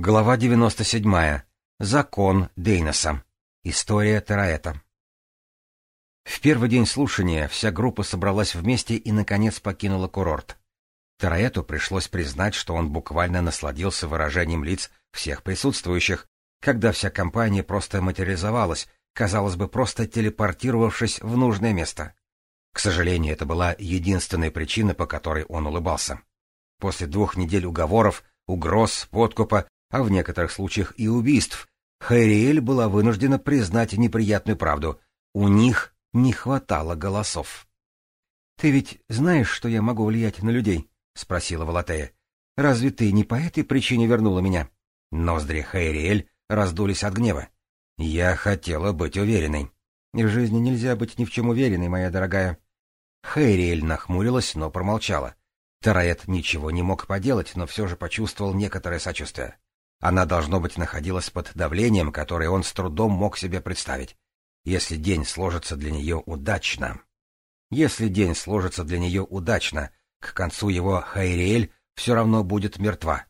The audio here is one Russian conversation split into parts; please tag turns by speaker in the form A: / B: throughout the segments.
A: Глава 97. Закон Дейноса. История Тераэта. В первый день слушания вся группа собралась вместе и, наконец, покинула курорт. Тераэту пришлось признать, что он буквально насладился выражением лиц всех присутствующих, когда вся компания просто материализовалась, казалось бы, просто телепортировавшись в нужное место. К сожалению, это была единственная причина, по которой он улыбался. После двух недель уговоров, угроз, подкупа а в некоторых случаях и убийств, Хэриэль была вынуждена признать неприятную правду. У них не хватало голосов. — Ты ведь знаешь, что я могу влиять на людей? — спросила Волотея. — Разве ты не по этой причине вернула меня? Ноздри Хайриэль раздулись от гнева. — Я хотела быть уверенной. — В жизни нельзя быть ни в чем уверенной, моя дорогая. Хайриэль нахмурилась, но промолчала. Тараэт ничего не мог поделать, но все же почувствовал некоторое сочувствие. Она, должно быть, находилась под давлением, которое он с трудом мог себе представить, если день сложится для нее удачно. Если день сложится для нее удачно, к концу его Хайриэль все равно будет мертва.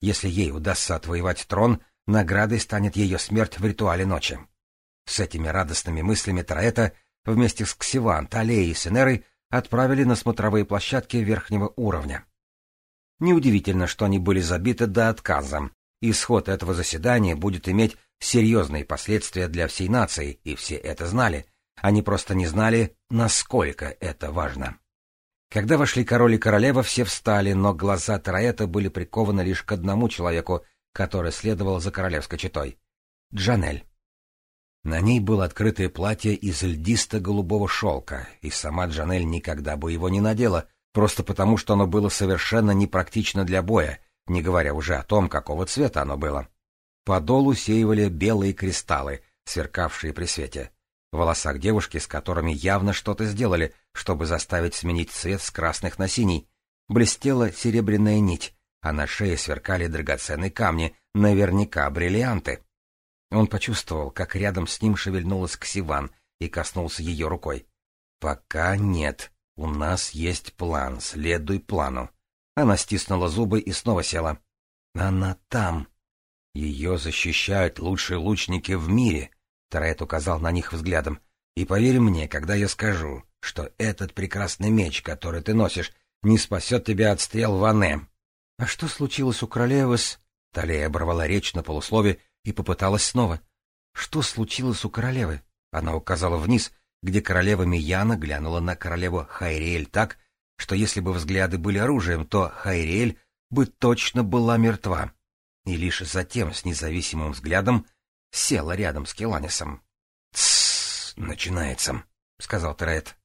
A: Если ей удастся отвоевать трон, наградой станет ее смерть в ритуале ночи. С этими радостными мыслями Траэта вместе с Ксиван, Талеей и Сенерой отправили на смотровые площадки верхнего уровня. Неудивительно, что они были забиты до отказа, Исход этого заседания будет иметь серьезные последствия для всей нации, и все это знали. Они просто не знали, насколько это важно. Когда вошли король и королева, все встали, но глаза Тараэта были прикованы лишь к одному человеку, который следовал за королевской четой — Джанель. На ней было открытое платье из льдисто-голубого шелка, и сама Джанель никогда бы его не надела, просто потому что оно было совершенно непрактично для боя — не говоря уже о том, какого цвета оно было. Подол усеивали белые кристаллы, сверкавшие при свете. В волосах девушки, с которыми явно что-то сделали, чтобы заставить сменить цвет с красных на синий, блестела серебряная нить, а на шее сверкали драгоценные камни, наверняка бриллианты. Он почувствовал, как рядом с ним шевельнулась Ксиван и коснулся ее рукой. «Пока нет. У нас есть план. Следуй плану». Она стиснула зубы и снова села. «Она там!» «Ее защищают лучшие лучники в мире», — Тарет указал на них взглядом. «И поверь мне, когда я скажу, что этот прекрасный меч, который ты носишь, не спасет тебя от стрел Ване». «А что случилось у королевы с...» Талея оборвала речь на полуслове и попыталась снова. «Что случилось у королевы?» Она указала вниз, где королева Мияна глянула на королеву Хайриэль так, что если бы взгляды были оружием, то Хайриэль бы точно была мертва. И лишь затем с независимым взглядом села рядом с Келанисом. «Тссс, начинается», — сказал Терает.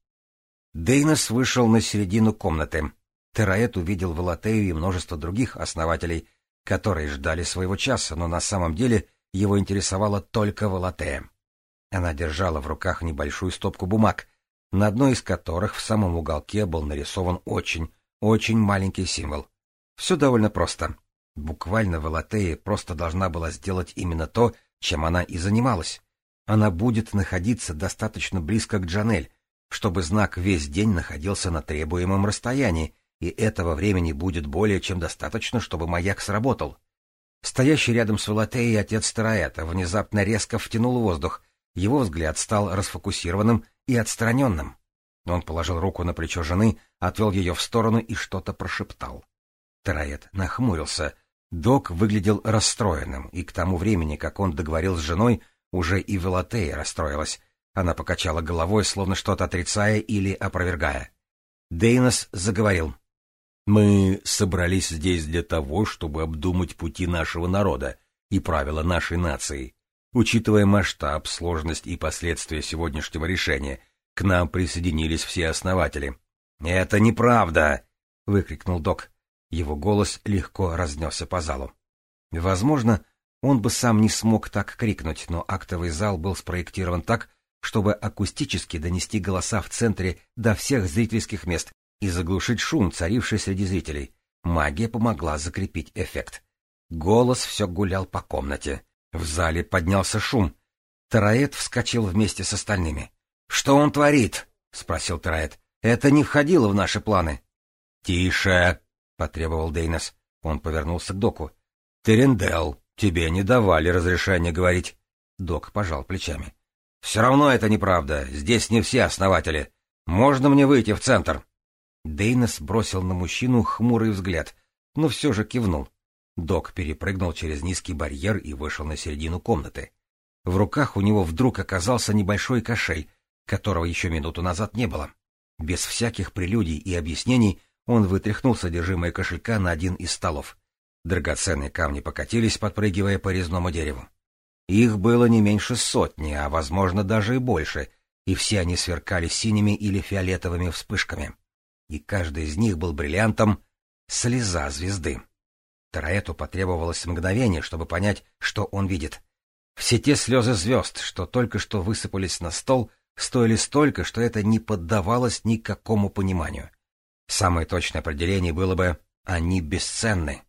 A: Дейнос вышел на середину комнаты. Терает увидел Валатею и множество других основателей, которые ждали своего часа, но на самом деле его интересовала только Валатея. Она держала в руках небольшую стопку бумаг — на одной из которых в самом уголке был нарисован очень, очень маленький символ. Все довольно просто. Буквально Валатея просто должна была сделать именно то, чем она и занималась. Она будет находиться достаточно близко к Джанель, чтобы знак весь день находился на требуемом расстоянии, и этого времени будет более чем достаточно, чтобы маяк сработал. Стоящий рядом с Валатеей отец Тараэта внезапно резко втянул воздух, его взгляд стал расфокусированным и отстраненным. Он положил руку на плечо жены, отвел ее в сторону и что-то прошептал. Трает нахмурился. Док выглядел расстроенным, и к тому времени, как он договорил с женой, уже и Велотея расстроилась. Она покачала головой, словно что-то отрицая или опровергая. Дейнос заговорил. «Мы собрались здесь для того, чтобы обдумать пути нашего народа и правила нашей нации. Учитывая масштаб, сложность и последствия сегодняшнего решения, к нам присоединились все основатели. «Это неправда!» — выкрикнул док. Его голос легко разнесся по залу. Возможно, он бы сам не смог так крикнуть, но актовый зал был спроектирован так, чтобы акустически донести голоса в центре до всех зрительских мест и заглушить шум, царивший среди зрителей. Магия помогла закрепить эффект. Голос все гулял по комнате. В зале поднялся шум. Тараэт вскочил вместе с остальными. «Что он творит?» — спросил Тараэт. «Это не входило в наши планы». «Тише!» — потребовал Дейнос. Он повернулся к Доку. «Терендел, тебе не давали разрешения говорить». Док пожал плечами. «Все равно это неправда. Здесь не все основатели. Можно мне выйти в центр?» Дейнос бросил на мужчину хмурый взгляд, но все же кивнул. Док перепрыгнул через низкий барьер и вышел на середину комнаты. В руках у него вдруг оказался небольшой кошель, которого еще минуту назад не было. Без всяких прелюдий и объяснений он вытряхнул содержимое кошелька на один из столов. Драгоценные камни покатились, подпрыгивая по резному дереву. Их было не меньше сотни, а, возможно, даже и больше, и все они сверкали синими или фиолетовыми вспышками. И каждый из них был бриллиантом «Слеза звезды». Тараэту потребовалось мгновение, чтобы понять, что он видит. Все те слезы звезд, что только что высыпались на стол, стоили столько, что это не поддавалось никакому пониманию. Самое точное определение было бы «они бесценны».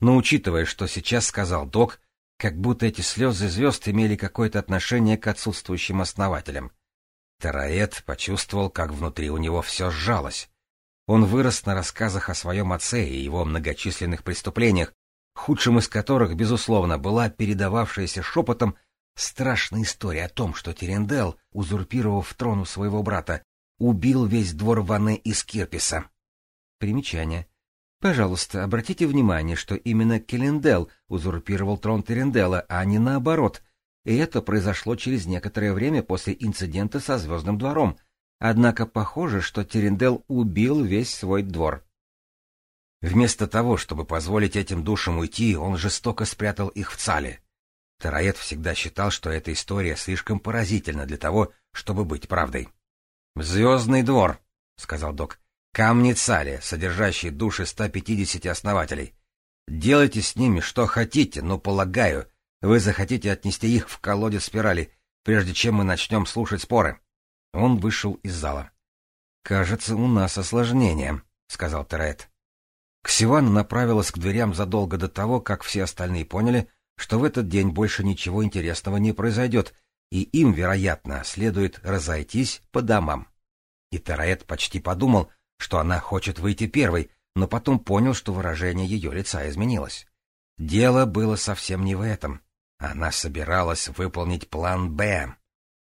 A: Но учитывая, что сейчас сказал док, как будто эти слезы звезд имели какое-то отношение к отсутствующим основателям. Тараэт почувствовал, как внутри у него все сжалось. Он вырос на рассказах о своем отце и его многочисленных преступлениях, худшим из которых, безусловно, была передававшаяся шепотом страшная история о том, что Терендел, узурпировав трон у своего брата, убил весь двор Ване из Кирписа. Примечание. Пожалуйста, обратите внимание, что именно Келендел узурпировал трон Терендела, а не наоборот. И это произошло через некоторое время после инцидента со Звездным двором, Однако похоже, что Терендел убил весь свой двор. Вместо того, чтобы позволить этим душам уйти, он жестоко спрятал их в Цале. Тараэт всегда считал, что эта история слишком поразительна для того, чтобы быть правдой. «Звездный двор», — сказал док, — «камни Цали, содержащие души 150 основателей. Делайте с ними что хотите, но, полагаю, вы захотите отнести их в колодец спирали, прежде чем мы начнем слушать споры». Он вышел из зала. «Кажется, у нас осложнение», — сказал Терет. Ксивана направилась к дверям задолго до того, как все остальные поняли, что в этот день больше ничего интересного не произойдет, и им, вероятно, следует разойтись по домам. И Тераэт почти подумал, что она хочет выйти первой, но потом понял, что выражение ее лица изменилось. Дело было совсем не в этом. Она собиралась выполнить план «Б».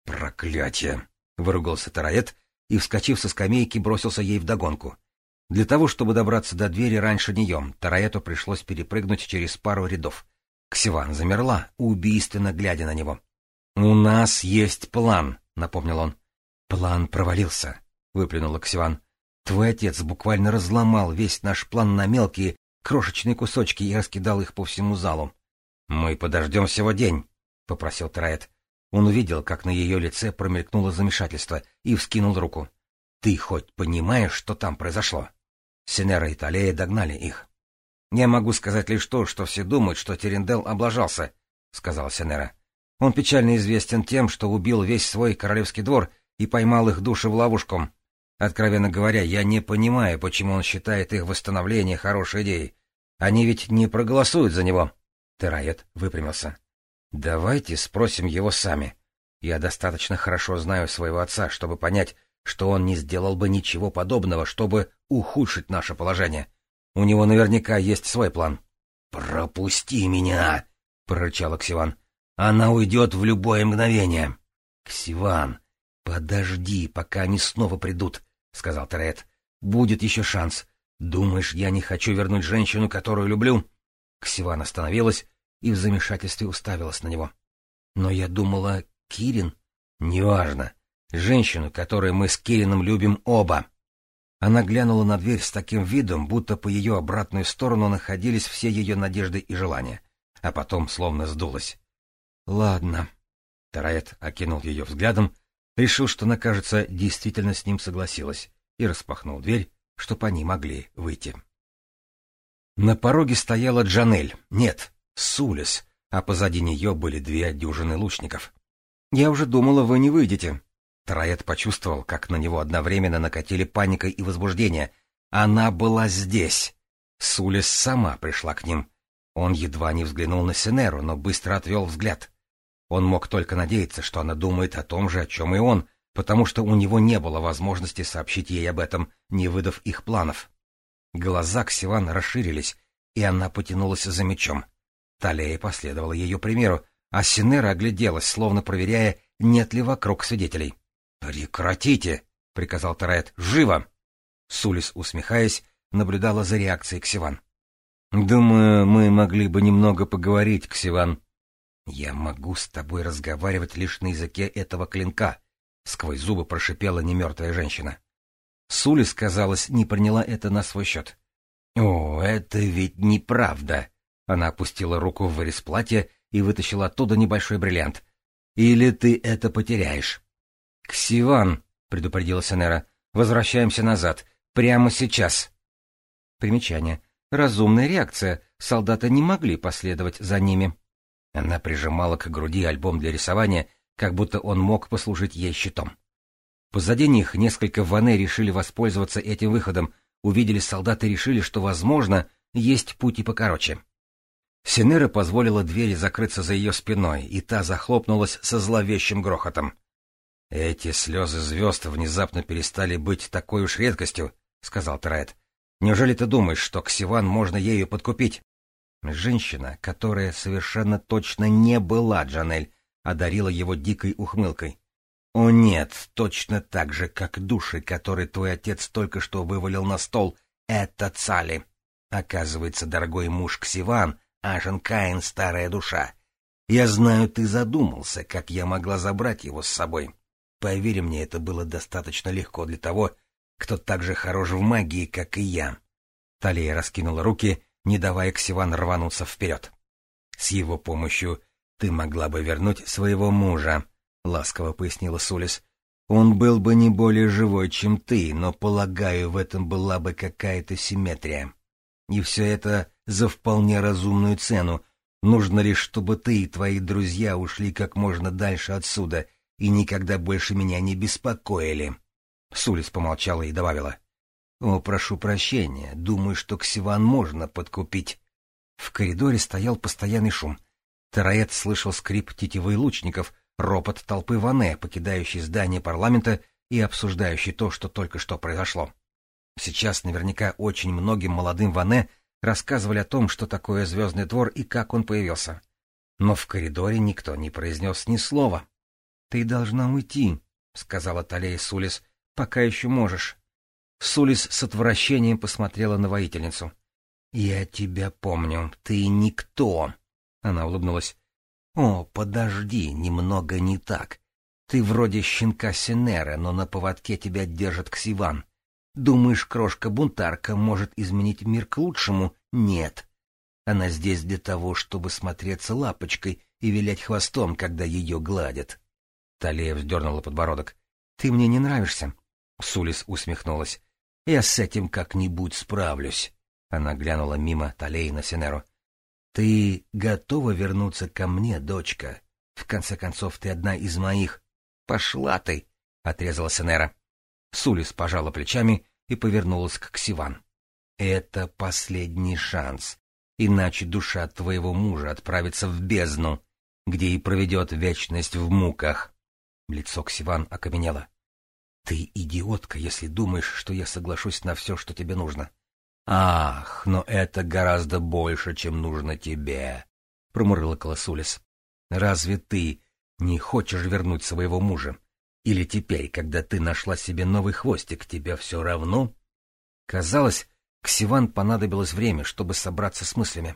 A: Проклятие! выругался Тараэт и, вскочив со скамейки, бросился ей вдогонку. Для того, чтобы добраться до двери раньше нее, Тараэту пришлось перепрыгнуть через пару рядов. Ксиван замерла, убийственно глядя на него. «У нас есть план», — напомнил он. «План провалился», — выплюнула Ксиван. «Твой отец буквально разломал весь наш план на мелкие, крошечные кусочки и раскидал их по всему залу». «Мы подождем всего день», — попросил Тараэт. Он увидел, как на ее лице промелькнуло замешательство, и вскинул руку. «Ты хоть понимаешь, что там произошло?» Синера и Талея догнали их. «Я могу сказать лишь то, что все думают, что Терендел облажался», — сказал Синера. «Он печально известен тем, что убил весь свой королевский двор и поймал их души в ловушку. Откровенно говоря, я не понимаю, почему он считает их восстановление хорошей идеей. Они ведь не проголосуют за него». Терает выпрямился. Давайте спросим его сами. Я достаточно хорошо знаю своего отца, чтобы понять, что он не сделал бы ничего подобного, чтобы ухудшить наше положение. У него наверняка есть свой план. «Пропусти меня!» — прорычал Ксиван. «Она уйдет в любое мгновение!» «Ксиван, подожди, пока они снова придут», — сказал Терет. «Будет еще шанс. Думаешь, я не хочу вернуть женщину, которую люблю?» Ксиван остановилась и в замешательстве уставилась на него. Но я думала, Кирин... Неважно. Женщину, которую мы с Кирином любим оба. Она глянула на дверь с таким видом, будто по ее обратную сторону находились все ее Сулис, а позади нее были две дюжины лучников. «Я уже думала, вы не выйдете». Троэт почувствовал, как на него одновременно накатили паника и возбуждение. Она была здесь. Сулис сама пришла к ним. Он едва не взглянул на Сенеру, но быстро отвел взгляд. Он мог только надеяться, что она думает о том же, о чем и он, потому что у него не было возможности сообщить ей об этом, не выдав их планов. Глаза Ксиван расширились, и она потянулась за мечом. Талея последовала ее примеру, а Синера огляделась, словно проверяя, нет ли вокруг свидетелей. «Прекратите!» — приказал Тарает. «Живо!» Сулис, усмехаясь, наблюдала за реакцией Ксиван. «Думаю, мы могли бы немного поговорить, Ксиван». «Я могу с тобой разговаривать лишь на языке этого клинка», — сквозь зубы прошипела немертвая женщина. Сулис, казалось, не приняла это на свой счет. «О, это ведь неправда!» Она опустила руку в вырез платья и вытащила оттуда небольшой бриллиант. «Или ты это потеряешь». «Ксиван», — предупредила Сенера, — «возвращаемся назад. Прямо сейчас». Примечание. Разумная реакция. Солдаты не могли последовать за ними. Она прижимала к груди альбом для рисования, как будто он мог послужить ей щитом. Позади них несколько ване решили воспользоваться этим выходом, увидели солдаты, и решили, что, возможно, есть пути покороче. Синера позволила двери закрыться за ее спиной, и та захлопнулась со зловещим грохотом. — Эти слезы звезд внезапно перестали быть такой уж редкостью, — сказал Трайт. — Неужели ты думаешь, что Ксиван можно ею подкупить? Женщина, которая совершенно точно не была Джанель, одарила его дикой ухмылкой. — О нет, точно так же, как души, которые твой отец только что вывалил на стол. Это Цали. Оказывается, дорогой муж Ксиван — Ашен Каин, старая душа. Я знаю, ты задумался, как я могла забрать его с собой. Поверь мне, это было достаточно легко для того, кто так же хорош в магии, как и я. Талия раскинула руки, не давая Ксиван рвануться вперед. С его помощью ты могла бы вернуть своего мужа, — ласково пояснила Сулис. Он был бы не более живой, чем ты, но, полагаю, в этом была бы какая-то симметрия. И все это за вполне разумную цену. Нужно лишь, чтобы ты и твои друзья ушли как можно дальше отсюда и никогда больше меня не беспокоили. Сулис помолчала и добавила. — О, прошу прощения, думаю, что Ксиван можно подкупить. В коридоре стоял постоянный шум. Тараэт слышал скрип тетивы лучников, ропот толпы Ване, покидающей здание парламента и обсуждающей то, что только что произошло. Сейчас наверняка очень многим молодым Ване — рассказывали о том, что такое звездный двор и как он появился. Но в коридоре никто не произнес ни слова. — Ты должна уйти, — сказала Талей Сулис, — пока еще можешь. Сулис с отвращением посмотрела на воительницу. — Я тебя помню, ты никто, — она улыбнулась. — О, подожди, немного не так. Ты вроде щенка Синера, но на поводке тебя держит Ксиван. Думаешь, крошка-бунтарка может изменить мир к лучшему? Нет. Она здесь для того, чтобы смотреться лапочкой и вилять хвостом, когда ее гладят. Талия вздернула подбородок. — Ты мне не нравишься. Сулис усмехнулась. — Я с этим как-нибудь справлюсь. Она глянула мимо Талии на Сенеру. Ты готова вернуться ко мне, дочка? В конце концов, ты одна из моих. — Пошла ты! — отрезала Сенера. Сулис пожала плечами и повернулась к Ксиван. «Это последний шанс, иначе душа твоего мужа отправится в бездну, где и проведет вечность в муках». Лицо Ксиван окаменело. «Ты идиотка, если думаешь, что я соглашусь на все, что тебе нужно». «Ах, но это гораздо больше, чем нужно тебе», — промурлыкала Сулис. «Разве ты не хочешь вернуть своего мужа? Или теперь, когда ты нашла себе новый хвостик, тебе все равно? Казалось, Ксиван понадобилось время, чтобы собраться с мыслями.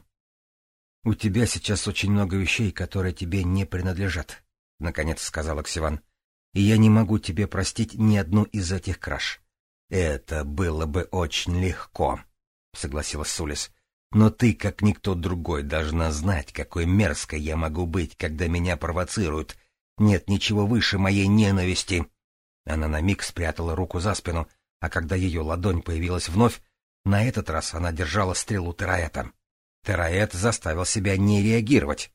A: — У тебя сейчас очень много вещей, которые тебе не принадлежат, — наконец сказала Ксиван. — И я не могу тебе простить ни одну из этих краж. — Это было бы очень легко, — согласилась Сулис. — Но ты, как никто другой, должна знать, какой мерзкой я могу быть, когда меня провоцируют — нет ничего выше моей ненависти. Она на миг спрятала руку за спину, а когда ее ладонь появилась вновь, на этот раз она держала стрелу Тераэта. Тераэт заставил себя не реагировать.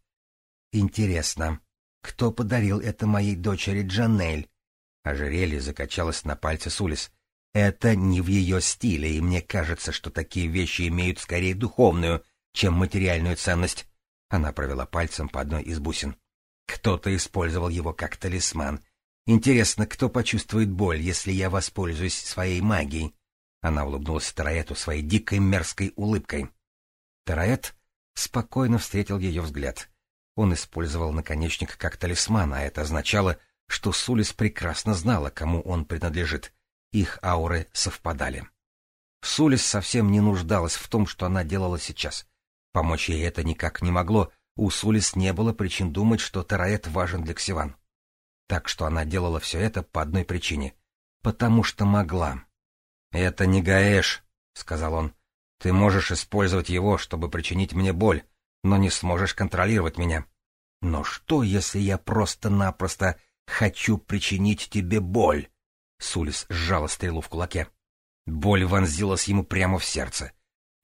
A: Интересно, кто подарил это моей дочери Джанель? Ожерелье закачалось на пальце Сулис. Это не в ее стиле, и мне кажется, что такие вещи имеют скорее духовную, чем материальную ценность. Она провела пальцем по одной из бусин. Кто-то использовал его как талисман. Интересно, кто почувствует боль, если я воспользуюсь своей магией? Она улыбнулась Тараэту своей дикой мерзкой улыбкой. Тараэт спокойно встретил ее взгляд. Он использовал наконечник как талисман, а это означало, что Сулис прекрасно знала, кому он принадлежит. Их ауры совпадали. Сулис совсем не нуждалась в том, что она делала сейчас. Помочь ей это никак не могло, у Сулис не было причин думать, что Тараэт важен для Ксиван. Так что она делала все это по одной причине. Потому что могла. «Это не Гаэш», — сказал он. «Ты можешь использовать его, чтобы причинить мне боль, но не сможешь контролировать меня». «Но что, если я просто-напросто хочу причинить тебе боль?» Сулис сжала стрелу в кулаке. Боль вонзилась ему прямо в сердце.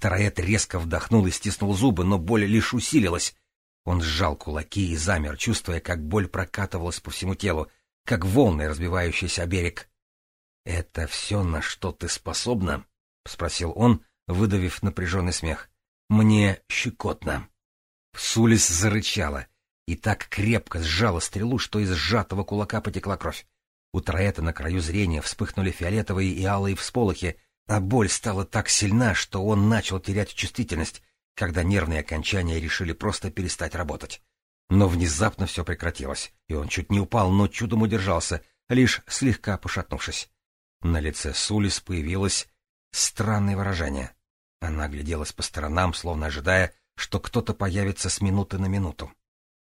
A: Тараэт резко вдохнул и стиснул зубы, но боль лишь усилилась. Он сжал кулаки и замер, чувствуя, как боль прокатывалась по всему телу, как волны, разбивающиеся о берег. — Это все, на что ты способна? — спросил он, выдавив напряженный смех. — Мне щекотно. Сулис зарычала и так крепко сжала стрелу, что из сжатого кулака потекла кровь. У Троэта на краю зрения вспыхнули фиолетовые и алые всполохи, а боль стала так сильна, что он начал терять чувствительность, когда нервные окончания решили просто перестать работать. Но внезапно все прекратилось, и он чуть не упал, но чудом удержался, лишь слегка пошатнувшись. На лице Сулис появилось странное выражение. Она гляделась по сторонам, словно ожидая, что кто-то появится с минуты на минуту.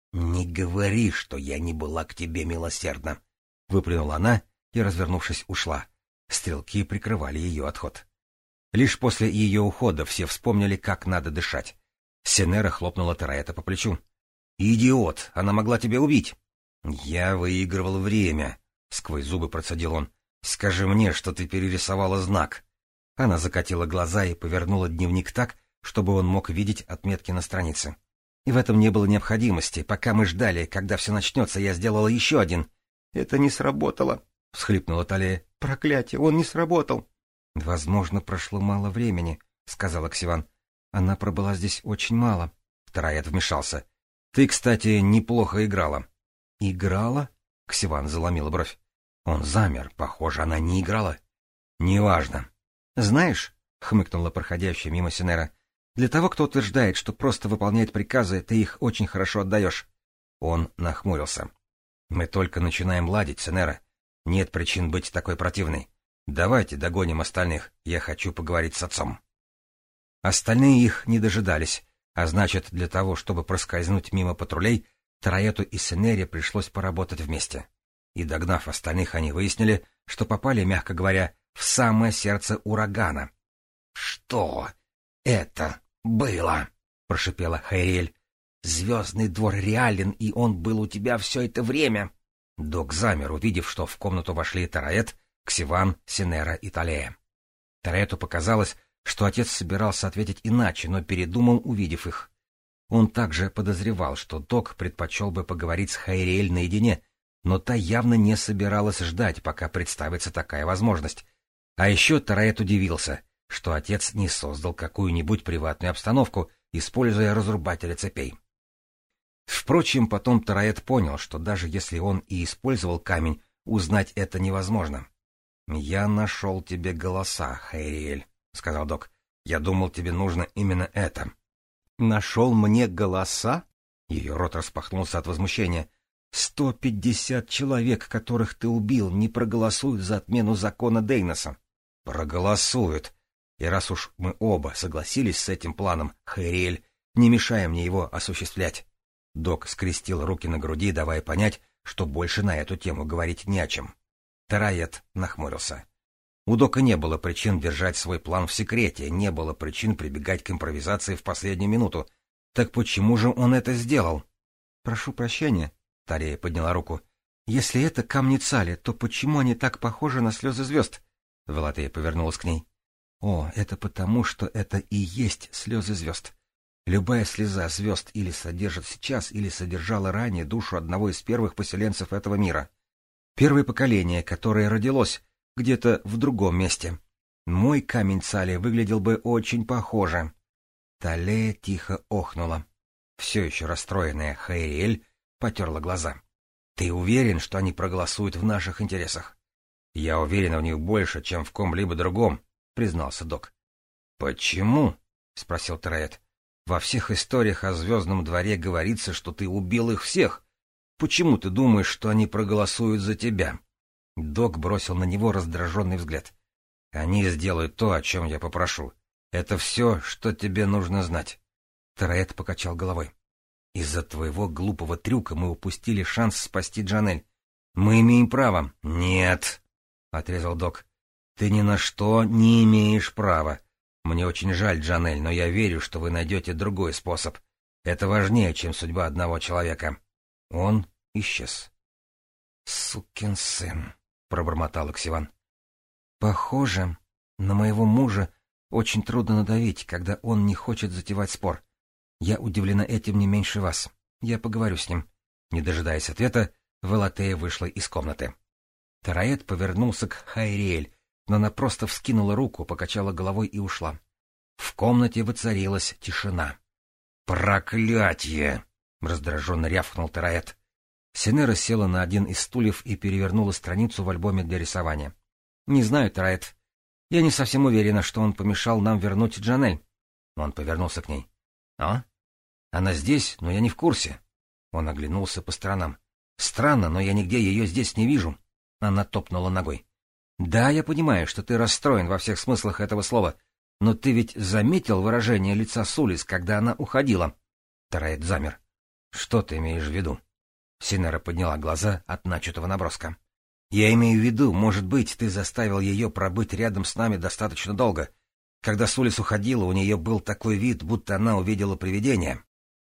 A: — Не говори, что я не была к тебе милосердна! — выплюнула она и, развернувшись, ушла. Стрелки прикрывали ее отход. Лишь после ее ухода все вспомнили, как надо дышать. Сенера хлопнула Тараэта по плечу. «Идиот! Она могла тебя убить!» «Я выигрывал время!» — сквозь зубы процедил он. «Скажи мне, что ты перерисовала знак!» Она закатила глаза и повернула дневник так, чтобы он мог видеть отметки на странице. И в этом не было необходимости. Пока мы ждали, когда все начнется, я сделала еще один. — Это не сработало, — всхлипнула Талия. — Проклятие, он не сработал. «Возможно, прошло мало времени», — сказала Ксиван. «Она пробыла здесь очень мало». Вторая вмешался. «Ты, кстати, неплохо играла». «Играла?» — Ксиван заломила бровь. Он замер. Похоже, она не играла. «Неважно». «Знаешь», — хмыкнула проходящая мимо Синера, — «для того, кто утверждает, что просто выполняет приказы, ты их очень хорошо отдаешь». Он нахмурился. «Мы только начинаем ладить, Синера. Нет причин быть такой противной. «Давайте догоним остальных, я хочу поговорить с отцом». Остальные их не дожидались, а значит, для того, чтобы проскользнуть мимо патрулей, Тараэту и Сенере пришлось поработать вместе. И догнав остальных, они выяснили, что попали, мягко говоря, в самое сердце урагана. «Что это было?» — прошипела Хайриэль. «Звездный двор реален, и он был у тебя все это время!» Док замер, увидев, что в комнату вошли Тараэт, Ксиван, Синера и Талея. Тарету показалось, что отец собирался ответить иначе, но передумал, увидев их. Он также подозревал, что док предпочел бы поговорить с Хайриэль наедине, но та явно не собиралась ждать, пока представится такая возможность. А еще Тарает удивился, что отец не создал какую-нибудь приватную обстановку, используя разрубателя цепей. Впрочем, потом Тараэт понял, что даже если он и использовал камень, узнать это невозможно. «Я нашел тебе голоса, Хэриэль», — сказал док. «Я думал, тебе нужно именно это». «Нашел мне голоса?» Ее рот распахнулся от возмущения. «Сто пятьдесят человек, которых ты убил, не проголосуют за отмену закона Дейноса». «Проголосуют. И раз уж мы оба согласились с этим планом, Хэриэль, не мешай мне его осуществлять». Док скрестил руки на груди, давая понять, что больше на эту тему говорить не о чем. Тарает нахмурился. У Дока не было причин держать свой план в секрете, не было причин прибегать к импровизации в последнюю минуту. Так почему же он это сделал? — Прошу прощения, — Тарея подняла руку. — Если это камни Цали, то почему они так похожи на слезы звезд? Велатея повернулась к ней. — О, это потому, что это и есть слезы звезд. Любая слеза звезд или содержит сейчас, или содержала ранее душу одного из первых поселенцев этого мира. Первое поколение, которое родилось где-то в другом месте. Мой камень Сали выглядел бы очень похоже. Талея тихо охнула. Все еще расстроенная Хейль потерла глаза. «Ты уверен, что они проголосуют в наших интересах?» «Я уверен в них больше, чем в ком-либо другом», — признался док. «Почему?» — спросил Трает. «Во всех историях о Звездном дворе говорится, что ты убил их всех, Почему ты думаешь, что они проголосуют за тебя? Док бросил на него раздраженный взгляд. Они сделают то, о чем я попрошу. Это все, что тебе нужно знать. Тараэт покачал головой. Из-за твоего глупого трюка мы упустили шанс спасти Джанель. Мы имеем право. Нет, отрезал Док. Ты ни на что не имеешь права. Мне очень жаль, Джанель, но я верю, что вы найдете другой способ. Это важнее, чем судьба одного человека. Он исчез. «Сукин сын», — пробормотал Оксиван. «Похоже, на моего мужа очень трудно надавить, когда он не хочет затевать спор. Я удивлена этим не меньше вас. Я поговорю с ним». Не дожидаясь ответа, Валатея вышла из комнаты. Тараэт повернулся к Хайриэль, но она просто вскинула руку, покачала головой и ушла. В комнате воцарилась тишина. «Проклятье!» — раздраженно рявкнул Тараэт. Синера села на один из стульев и перевернула страницу в альбоме для рисования. — Не знаю, Тараэт. Я не совсем уверена, что он помешал нам вернуть Джанель. Он повернулся к ней. — А? Она здесь, но я не в курсе. Он оглянулся по сторонам. — Странно, но я нигде ее здесь не вижу. Она топнула ногой. — Да, я понимаю, что ты расстроен во всех смыслах этого слова, но ты ведь заметил выражение лица Сулис, когда она уходила? Тараэт замер. Что ты имеешь в виду? Синера подняла глаза от начатого наброска. Я имею в виду, может быть, ты заставил ее пробыть рядом с нами достаточно долго. Когда Сулис уходила, у нее был такой вид, будто она увидела привидение.